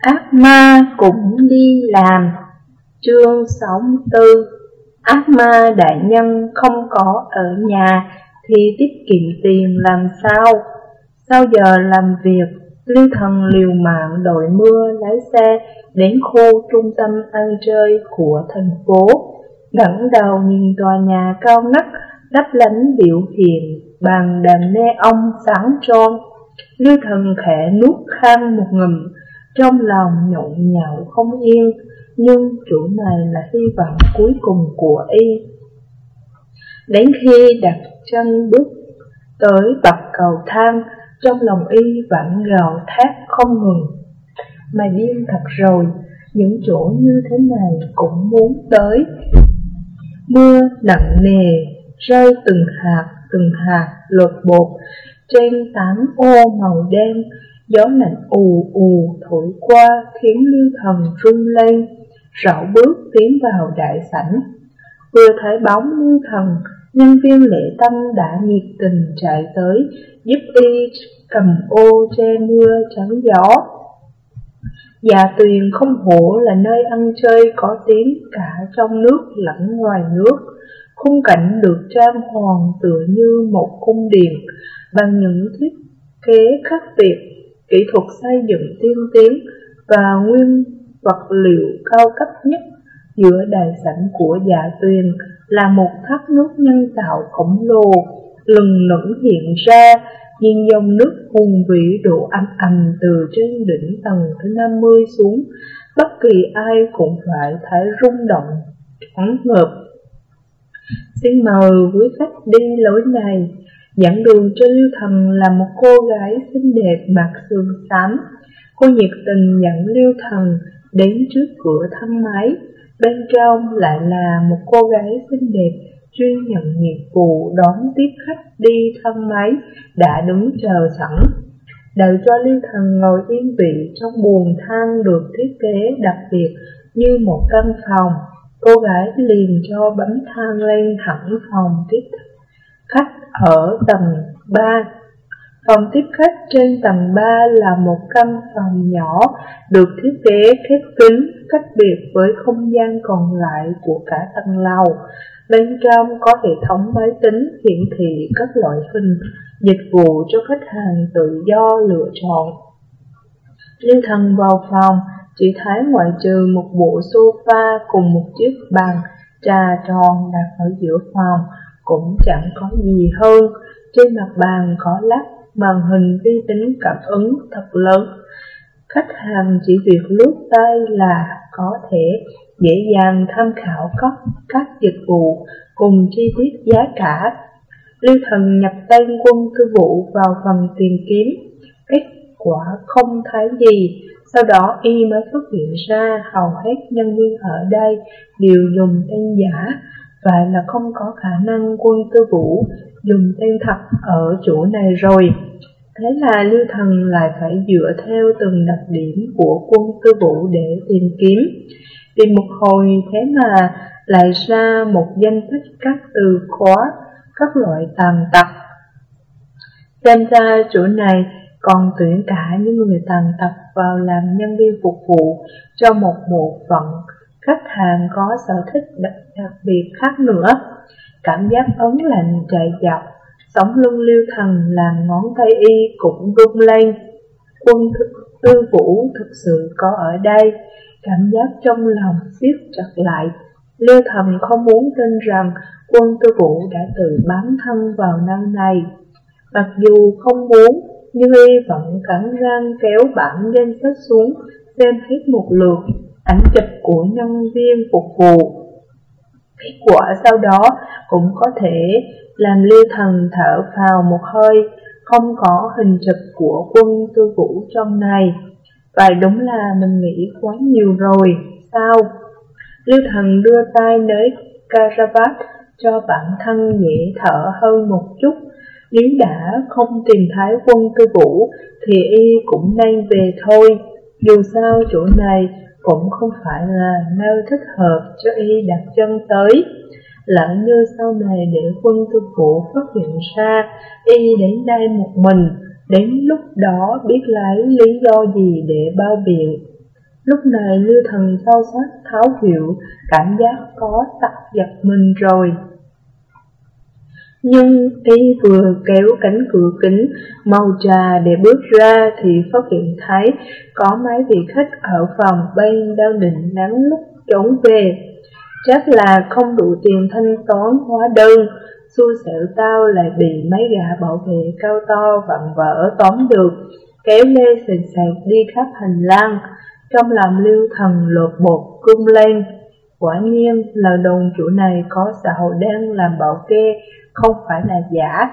Ác ma cũng đi làm. Chương 64 Ác ma đại nhân không có ở nhà Thì tiết kiệm tiền làm sao? Sau giờ làm việc? Lưu thần liều mạng đội mưa lái xe Đến khu trung tâm ăn chơi của thành phố. Ngẩng đầu nhìn tòa nhà cao nấc đắp lánh biểu hiện bằng đèn neon sáng tròn. Lưu thần khẽ nuốt khăn một ngầm trong lòng nhộn nhạo không yên, nhưng chỗ này là hy vọng cuối cùng của y. Đến khi đặt chân bước tới bậc cầu thang, trong lòng y vẫn gào thét không ngừng. mày điên thật rồi, những chỗ như thế này cũng muốn tới. Mưa nặng nề, rơi từng hạt, từng hạt, lột bột, trên tán ô màu đen, Gió lạnh ù ù thổi qua khiến lưu thần rung lên, rảo bước tiến vào đại sảnh. Vừa thấy bóng lưu thần, nhân viên lễ tâm đã nhiệt tình chạy tới, giúp y cầm ô che mưa chắn gió. Già tuyền không hổ là nơi ăn chơi có tiếng cả trong nước lẫn ngoài nước. Khung cảnh được trang hoàng tựa như một cung điện bằng những thiết kế khắc biệt kỹ thuật xây dựng tiên tiến và nguyên vật liệu cao cấp nhất giữa đại sảnh của dạ tuyền là một thác nước nhân tạo khổng lồ lừng lững hiện ra nhìn dòng nước hùng vĩ đổ âm ầm từ trên đỉnh tầng thứ 50 xuống. Bất kỳ ai cũng phải thấy rung động, thoáng ngợp. Xin mời quý khách đi lối này. Dẫn đường cho Lưu Thần là một cô gái xinh đẹp mặc sườn xám. Cô nhiệt tình dẫn Lưu Thần đến trước cửa thang máy. Bên trong lại là một cô gái xinh đẹp chuyên nhận nhiệm vụ đón tiếp khách đi thang máy đã đứng chờ sẵn. Đợi cho Lưu Thần ngồi yên vị trong buồng thang được thiết kế đặc biệt như một căn phòng. Cô gái liền cho bấm thang lên thẳng phòng tiếp khách ở tầng 3. Phòng tiếp khách trên tầng 3 là một căn phòng nhỏ được thiết kế khép kín cách biệt với không gian còn lại của cả tầng lầu. Bên trong có hệ thống máy tính hiển thị các loại hình dịch vụ cho khách hàng tự do lựa chọn. Lưu thần vào phòng, chỉ thấy ngoại trừ một bộ sofa cùng một chiếc bàn trà tròn đặt ở giữa phòng, cũng chẳng có gì hơn. Trên mặt bàn có lắp màn hình vi tính cảm ứng thật lớn. Khách hàng chỉ việc lướt tay là có thể dễ dàng tham khảo các, các dịch vụ cùng chi tiết giá cả. Lưu thần nhập tên quân thư vụ vào phần tìm kiếm, kết quả không thấy gì. Sau đó y mới phát hiện ra hầu hết nhân viên ở đây đều dùng tên giả, và là không có khả năng quân tư vũ dùng tên thật ở chỗ này rồi. Thế là Lưu Thần lại phải dựa theo từng đặc điểm của quân tư vũ để tìm kiếm. Tìm một hồi thế mà lại ra một danh sách các từ khóa, các loại tàn tật. Xem ra chỗ này còn tuyển cả những người tàn tật vào làm nhân viên phục vụ cho một bộ phận khách hàng có sở thích đặc, biệt khác nữa. Cảm giác ấn lạnh chạy dọc, sống lưng lưu thần làm ngón tay y cũng rung lên. Quân tư vũ thực sự có ở đây, cảm giác trong lòng siết chặt lại. Lưu thần không muốn tin rằng quân tư vũ đã tự bám thân vào năng này. Mặc dù không muốn, nhưng y vẫn cắn răng kéo bản danh sách xuống xem hết một lượt ảnh chụp của nhân viên phục vụ. Kết quả sau đó cũng có thể làm lưu thần thở vào một hơi, không có hình chụp của quân tư vũ trong này. Vậy đúng là mình nghĩ quá nhiều rồi, sao? Lưu thần đưa tay nới caravat cho bản thân dễ thở hơn một chút. Nếu đã không tìm thấy quân tư vũ thì y cũng nên về thôi. Dù sao chỗ này cũng không phải là nơi thích hợp cho y đặt chân tới. lẫn như sau này để quân tư vũ phát hiện ra y đến đây một mình, đến lúc đó biết lấy lý do gì để bao biện. Lúc này Lưu Thần sâu sắc tháo hiệu, cảm giác có tặc giật mình rồi. Nhưng y vừa kéo cánh cửa kính màu trà để bước ra thì phát hiện thấy có mấy vị khách ở phòng bên đang định nắng lúc trốn về. Chắc là không đủ tiền thanh toán hóa đơn, xui xẻo tao lại bị mấy gã bảo vệ cao to vặn vỡ tóm được, kéo lê sền xẹt đi khắp hành lang. Trong lòng lưu thần lột bột cung lên, quả nhiên là đồn chủ này có xã hội đen làm bảo kê, không phải là giả.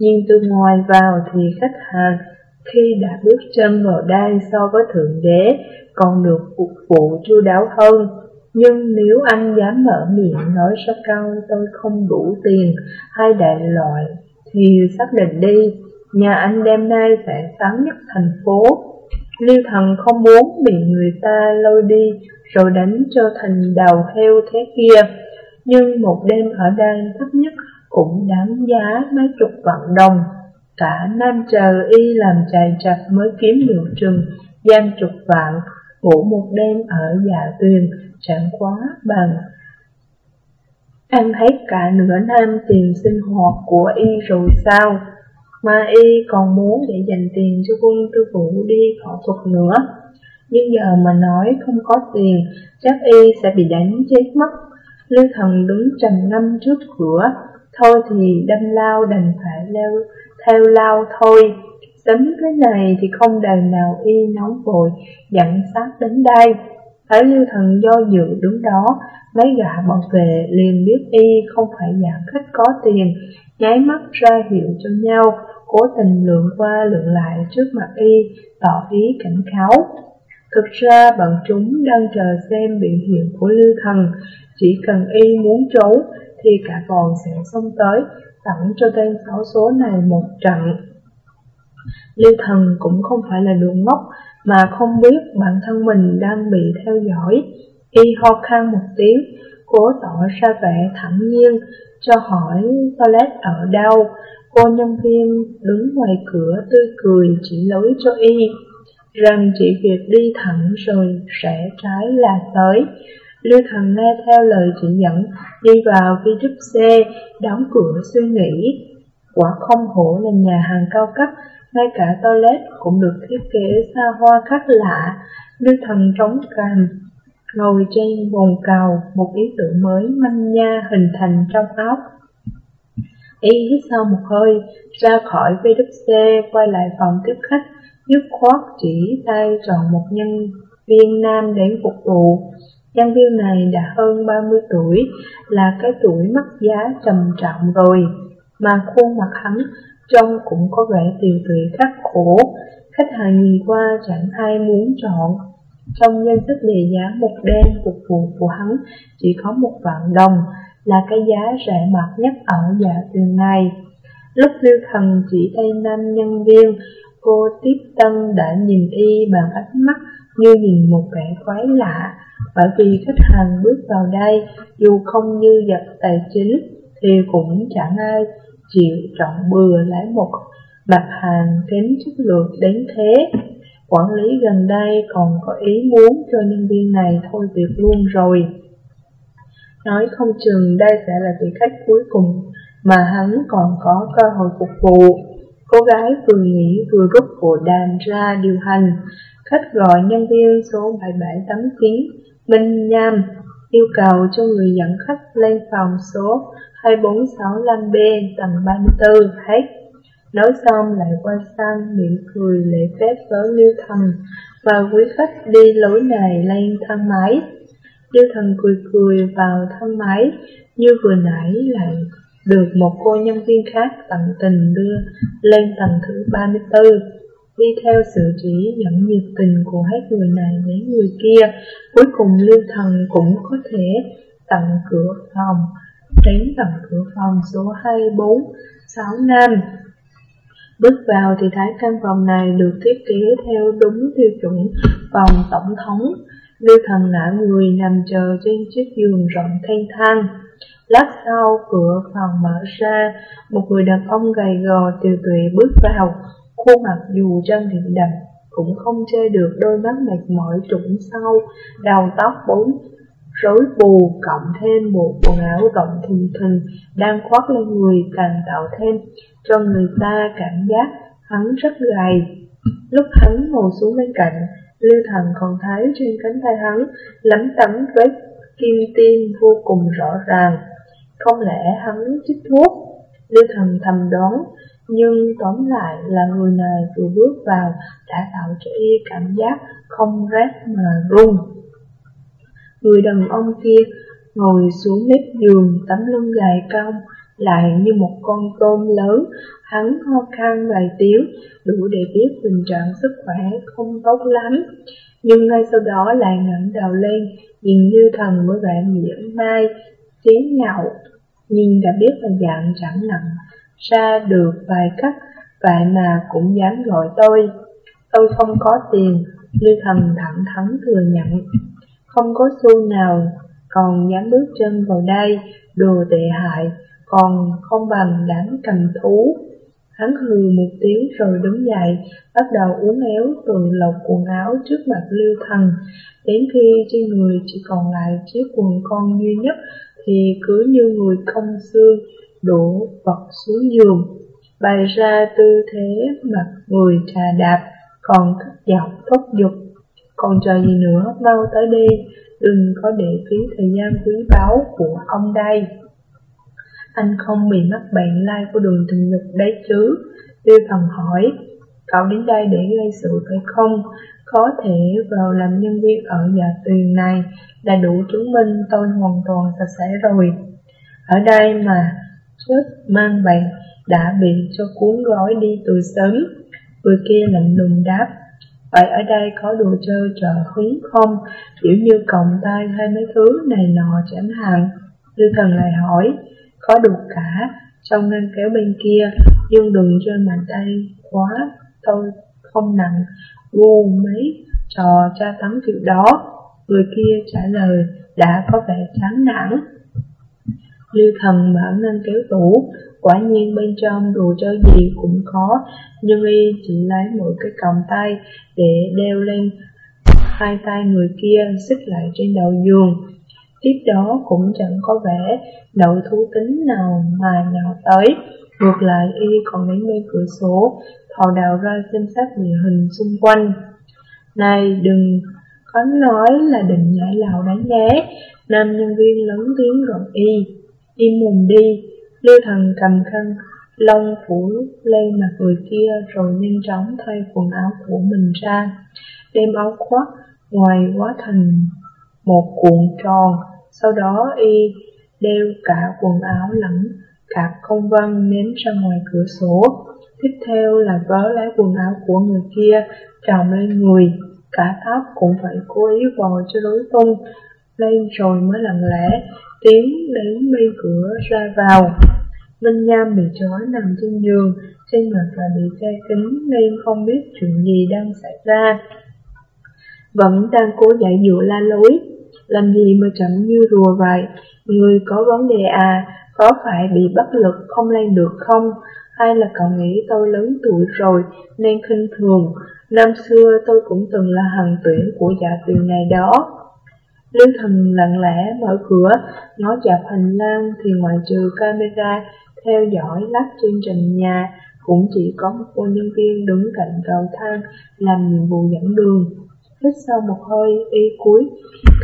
Nhưng từ ngoài vào thì khách hàng khi đã bước chân vào đây so với Thượng Đế còn được phục vụ chu đáo hơn. Nhưng nếu anh dám mở miệng nói ra câu tôi không đủ tiền hay đại loại thì xác định đi, nhà anh đêm nay sẽ sáng nhất thành phố. Lưu thần không muốn bị người ta lôi đi rồi đánh cho thành đầu heo thế kia. Nhưng một đêm ở đây thấp nhất cũng đáng giá mấy chục vạn đồng. Cả năm chờ y làm chạy chặt mới kiếm được chừng giam chục vạn, ngủ một đêm ở dạ tuyền chẳng quá bằng. Ăn hết cả nửa năm tiền sinh hoạt của y rồi sao? Mà y còn muốn để dành tiền cho quân tư vũ đi phẫu thuật nữa. Nhưng giờ mà nói không có tiền, chắc y sẽ bị đánh chết mất. Lưu thần đứng trầm năm trước cửa, thôi thì đâm lao đành phải leo theo lao thôi. tính thế này thì không đàn nào y nóng vội, dặn sát đến đây. Thấy lưu thần do dự đứng đó, mấy gã bảo vệ liền biết y không phải dạng khách có tiền, nháy mắt ra hiệu cho nhau, cố tình lượn qua lượn lại trước mặt y, tỏ ý cảnh cáo. Thực ra bọn chúng đang chờ xem biểu hiện của lưu thần, chỉ cần y muốn trốn thì cả bọn sẽ xông tới, tặng cho tên xấu số này một trận. Lưu thần cũng không phải là đường ngốc, mà không biết bản thân mình đang bị theo dõi. Y ho khan một tiếng, cố tỏ ra vẻ thẳng nhiên, cho hỏi toilet ở đâu. Cô nhân viên đứng ngoài cửa tươi cười chỉ lối cho y, rằng chỉ việc đi thẳng rồi rẽ trái là tới. Lưu Thần nghe theo lời chỉ dẫn, đi vào vi trúc xe, đóng cửa suy nghĩ. Quả không hổ là nhà hàng cao cấp, ngay cả toilet cũng được thiết kế xa hoa khác lạ. Lưu Thần trống cằm, ngồi trên bồn cầu, một ý tưởng mới manh nha hình thành trong óc. Y hít sâu một hơi, ra khỏi VWC, quay lại phòng tiếp khách, dứt khoát chỉ tay chọn một nhân viên nam đến phục vụ. Nhân viên này đã hơn 30 tuổi, là cái tuổi mất giá trầm trọng rồi, mà khuôn mặt hắn trông cũng có vẻ tiều tụy khắc khổ. Khách hàng nhìn qua chẳng ai muốn chọn. Trong danh sách đề giá một đen phục vụ của hắn chỉ có một vạn đồng, là cái giá rẻ mạt nhất ở dạ tuyền này. Lúc Lưu Thần chỉ tay nam nhân viên, cô tiếp tân đã nhìn y bằng ánh mắt như nhìn một vẻ quái lạ, bởi vì khách hàng bước vào đây, dù không như vật tài chính, thì cũng chẳng ai chịu trọng bừa lấy một mặt hàng kém chất lượng đến thế. Quản lý gần đây còn có ý muốn cho nhân viên này thôi việc luôn rồi. Nói không chừng đây sẽ là vị khách cuối cùng mà hắn còn có cơ hội phục vụ. Cô gái vừa nghĩ vừa rút bộ đàn ra điều hành. Khách gọi nhân viên số 7789 Minh Nham yêu cầu cho người dẫn khách lên phòng số 2465B tầng 34 hết. Nói xong lại quay sang miệng cười lễ phép với Lưu Thần và quý khách đi lối này lên thang máy. Lưu Thần cười cười vào thang máy, như vừa nãy lại được một cô nhân viên khác tận tình đưa lên tầng thứ 34 đi theo sự chỉ dẫn nhiệt tình của hết người này đến người kia, cuối cùng Lưu Thần cũng có thể tận cửa phòng, đến tận cửa phòng số 2465. Bước vào thì thấy căn phòng này được thiết kế theo đúng tiêu chuẩn phòng tổng thống. Lưu Thần ngã người nằm chờ trên chiếc giường rộng thanh thang. Lát sau, cửa phòng mở ra, một người đàn ông gầy gò tiều tụy bước vào, khuôn mặt dù chân thì đầm cũng không chơi được đôi mắt mệt mỏi trũng sâu, đầu tóc bốn rối bù cộng thêm bộ quần áo rộng thùng thình đang khoác lên người càng tạo thêm cho người ta cảm giác hắn rất gầy. Lúc hắn ngồi xuống bên cạnh, Lưu Thần còn thấy trên cánh tay hắn lấm tấm vết kim tiêm vô cùng rõ ràng. Không lẽ hắn chích thuốc? Lưu Thần thầm đoán, nhưng tóm lại là người này vừa bước vào đã tạo cho y cảm giác không rét mà run. Người đàn ông kia ngồi xuống mép giường tấm lưng dài cong, lại như một con tôm lớn, hắn ho khan vài tiếng, đủ để biết tình trạng sức khỏe không tốt lắm. Nhưng ngay sau đó lại ngẩng đầu lên, nhìn như thần với vẻ mỉa mai, chế nhạo, nhìn đã biết là dạng chẳng nặng, ra được vài cách, vậy mà cũng dám gọi tôi. Tôi không có tiền, Lưu Thần thẳng thắn thừa nhận không có xu nào, còn dám bước chân vào đây, đồ tệ hại, còn không bằng đám cầm thú. Hắn hừ một tiếng rồi đứng dậy, bắt đầu uốn éo từ lọc quần áo trước mặt lưu thần, đến khi trên người chỉ còn lại chiếc quần con duy nhất thì cứ như người không xương đổ vật xuống giường, bày ra tư thế mặt người trà đạp, còn thất giọng thúc giục còn chờ gì nữa, mau tới đi, đừng có để phí thời gian quý báu của ông đây. Anh không bị mắc bệnh lai của đường tình dục đấy chứ? Tiêu thần hỏi, cậu đến đây để gây sự phải không? Có thể vào làm nhân viên ở nhà tuyền này là đủ chứng minh tôi hoàn toàn sạch sẽ rồi. Ở đây mà xuất mang bệnh đã bị cho cuốn gói đi từ sớm. Người kia lạnh lùng đáp, Vậy ở đây có đồ chơi trợ hứng không? Kiểu như còng tay hay mấy thứ này nọ chẳng hạn. Lưu thần lại hỏi, có được cả, trong ngăn kéo bên kia, nhưng đừng cho bàn tay quá, tôi không nặng, vô mấy trò tra tắm kiểu đó. Người kia trả lời, đã có vẻ chán nản. Lưu thần mở ngăn kéo tủ, quả nhiên bên trong đồ chơi gì cũng có, nhưng y chỉ lấy một cái còng tay để đeo lên hai tay người kia xích lại trên đầu giường. Tiếp đó cũng chẳng có vẻ đậu thú tính nào mà nhào tới. Ngược lại y còn đến bên cửa sổ, thò đầu ra xem xét địa hình xung quanh. Này đừng có nói là định nhảy lầu đánh nhé, nam nhân viên lớn tiếng gọi y. Im mồm đi, Lưu Thần cầm khăn lông phủ lên mặt người kia rồi nhanh chóng thay quần áo của mình ra, đem áo khoác ngoài quá thành một cuộn tròn, sau đó y đeo cả quần áo lẫn cả công văn ném ra ngoài cửa sổ. Tiếp theo là vớ lấy quần áo của người kia tròng lên người, cả tóc cũng phải cố ý vò cho đối tung lên rồi mới lặng lẽ tiến đến bên cửa ra vào. Minh Nham bị trói nằm trên giường, trên mặt là bị che kính nên không biết chuyện gì đang xảy ra. Vẫn đang cố dạy dụa la lối, làm gì mà chậm như rùa vậy, người có vấn đề à, có phải bị bất lực không lên được không? Hay là cậu nghĩ tôi lớn tuổi rồi nên khinh thường, năm xưa tôi cũng từng là hằng tuyển của dạ tuyển ngày đó. Lưu thần lặng lẽ mở cửa, ngó chạp hành lang thì ngoại trừ camera theo dõi lắp trên trần nhà, cũng chỉ có một cô nhân viên đứng cạnh cầu thang làm nhiệm vụ dẫn đường. Hít sau một hơi, y cuối,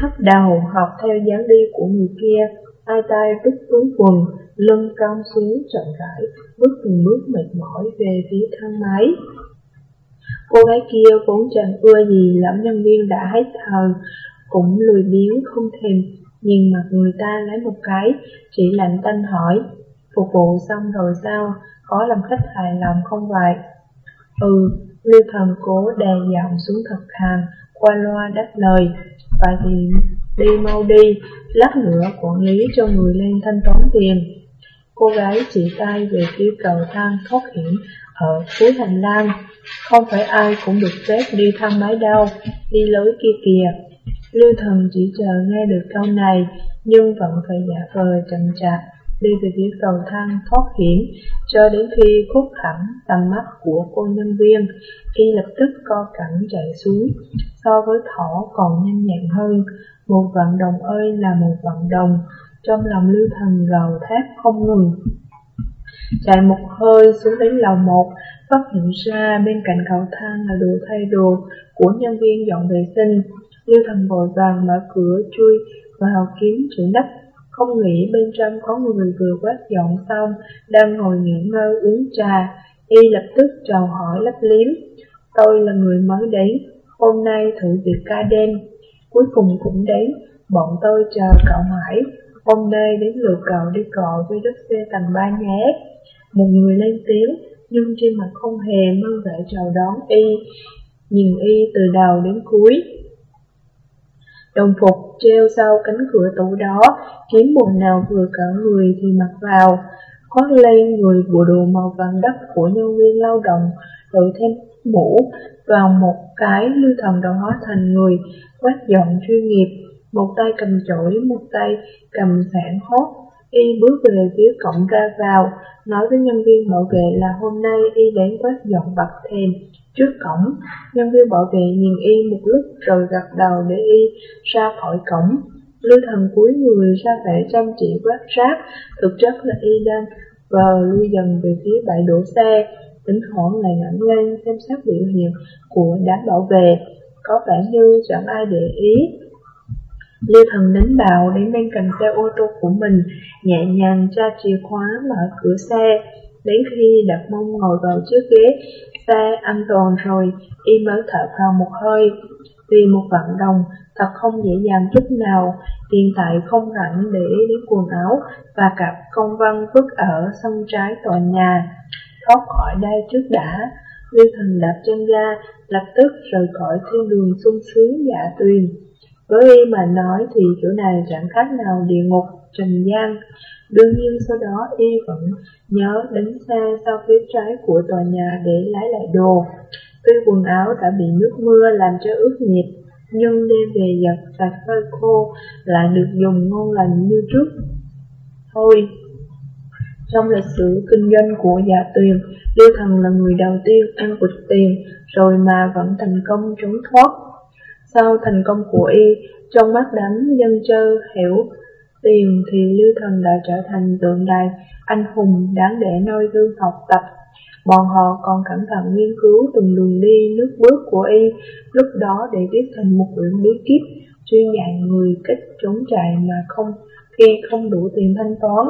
thấp đầu học theo dáng đi của người kia, hai tay rút túi quần, lưng cong xuống chậm rãi, bước từng bước mệt mỏi về phía thang máy. Cô gái kia vốn chẳng ưa gì lão nhân viên đã hết thờ, cũng lười biếng không thèm nhìn mặt người ta lấy một cái, chỉ lạnh tanh hỏi, Phục vụ xong rồi sao, có làm khách hài lòng không vậy? Ừ, Lưu Thần cố đè giọng xuống thật hàng qua loa đáp lời. Vậy thì đi mau đi, lát nữa quản lý cho người lên thanh toán tiền. Cô gái chỉ tay về phía cầu thang thoát hiểm ở cuối hành lang. Không phải ai cũng được phép đi thang máy đâu, đi lối kia kìa. Lưu Thần chỉ chờ nghe được câu này, nhưng vẫn phải giả vờ chậm chạp đi về phía cầu thang thoát hiểm, cho đến khi khuất hẳn tầm mắt của cô nhân viên, y lập tức co cẳng chạy xuống, so với thỏ còn nhanh nhẹn hơn. Một vận động ơi là một vận động, trong lòng lưu thần gào thét không ngừng. Chạy một hơi xuống đến lầu một, phát hiện ra bên cạnh cầu thang là đồ thay đồ của nhân viên dọn vệ sinh. Lưu thần vội vàng mở cửa chui vào kiếm chỗ đất không nghĩ bên trong có người vừa quét dọn xong, đang ngồi nghỉ ngơi uống trà. Y lập tức chào hỏi lấp liếm. Tôi là người mới đến, hôm nay thử việc ca đêm. Cuối cùng cũng đến, bọn tôi chờ cậu mãi. Hôm nay đến lượt cậu đi cọ với đất xe tầng ba nhé. Một người lên tiếng, nhưng trên mặt không hề mang vẻ chào đón Y. Nhìn Y từ đầu đến cuối, Đồng phục treo sau cánh cửa tủ đó, kiếm bộ nào vừa cả người thì mặc vào, khoác lên người bộ đồ màu vàng đất của nhân viên lao động, đội thêm mũ vào một cái lưu thần đã hóa thành người quét dọn chuyên nghiệp, một tay cầm chổi, một tay cầm sản hốt. Y bước về phía cổng ra vào, nói với nhân viên bảo vệ là hôm nay Y đến quét dọn bậc thềm, Trước cổng, nhân viên bảo vệ nhìn y một lúc rồi gật đầu để y ra khỏi cổng. Lưu thần cúi người ra vẻ chăm chỉ quát rác, thực chất là y đang vờ lui dần về phía bãi đổ xe, thỉnh thoảng lại ngẩng lên xem xét biểu hiện của đám bảo vệ, có vẻ như chẳng ai để ý. Lưu thần đánh bào đến bên cạnh xe ô tô của mình, nhẹ nhàng tra chìa khóa mở cửa xe, đến khi đặt mông ngồi vào chiếc ghế xe an toàn rồi, y mới thở vào một hơi. Vì một vận động thật không dễ dàng chút nào, hiện tại không rảnh để đến quần áo và cặp công văn vứt ở sân trái tòa nhà. Thoát khỏi đây trước đã, Lưu Thần đạp chân ga, lập tức rời khỏi thiên đường sung sướng dạ tuyền. Với y mà nói thì chỗ này chẳng khác nào địa ngục, trần gian. Đương nhiên sau đó y vẫn nhớ đến xe sau phía trái của tòa nhà để lấy lại đồ. Tuy quần áo đã bị nước mưa làm cho ướt nhẹp, nhưng đem về giặt sạch phơi khô lại được dùng ngon lành như trước. Thôi, trong lịch sử kinh doanh của Dạ Tuyền, Lưu Thần là người đầu tiên ăn quỵt tiền rồi mà vẫn thành công trốn thoát. Sau thành công của y, trong mắt đám dân chơi hiểu tiền thì Lưu Thần đã trở thành tượng đài anh hùng đáng để noi gương học tập. Bọn họ còn cẩn thận nghiên cứu từng đường đi nước bước của y, lúc đó để viết thành một quyển bí kíp chuyên dạy người cách trốn chạy mà không khi không đủ tiền thanh toán.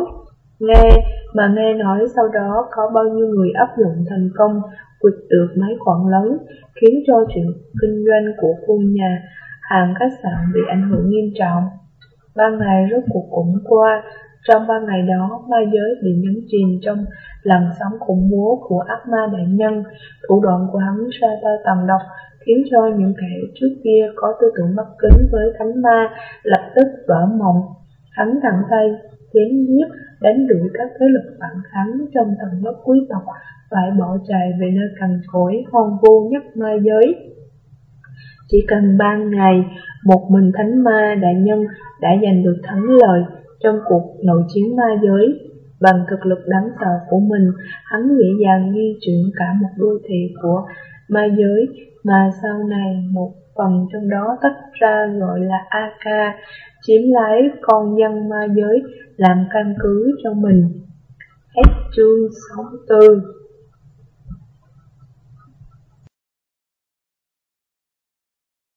Nghe mà nghe nói sau đó có bao nhiêu người áp dụng thành công quyệt được mấy khoản lớn, khiến cho chuyện kinh doanh của khu nhà hàng khách sạn bị ảnh hưởng nghiêm trọng. Ba ngày rốt cuộc cũng qua, trong ba ngày đó, ma giới bị nhấn chìm trong làn sóng khủng bố của ác ma đại nhân. Thủ đoạn của hắn ra tay tầm độc, khiến cho những kẻ trước kia có tư tưởng bất kính với thánh ma lập tức vỡ mộng. Hắn thẳng tay, chém giết, đánh đuổi các thế lực phản kháng trong tầng lớp quý tộc, phải bỏ chạy về nơi cằn cỗi hoang vu nhất ma giới. Chỉ cần ba ngày, một mình thánh ma đại nhân đã giành được thắng lợi trong cuộc nội chiến ma giới. Bằng thực lực đáng sợ của mình, hắn dễ dàng di chuyển cả một đô thị của ma giới mà sau này một phần trong đó tách ra gọi là AK, chiếm lấy con dân ma giới làm căn cứ cho mình. Hết chương 64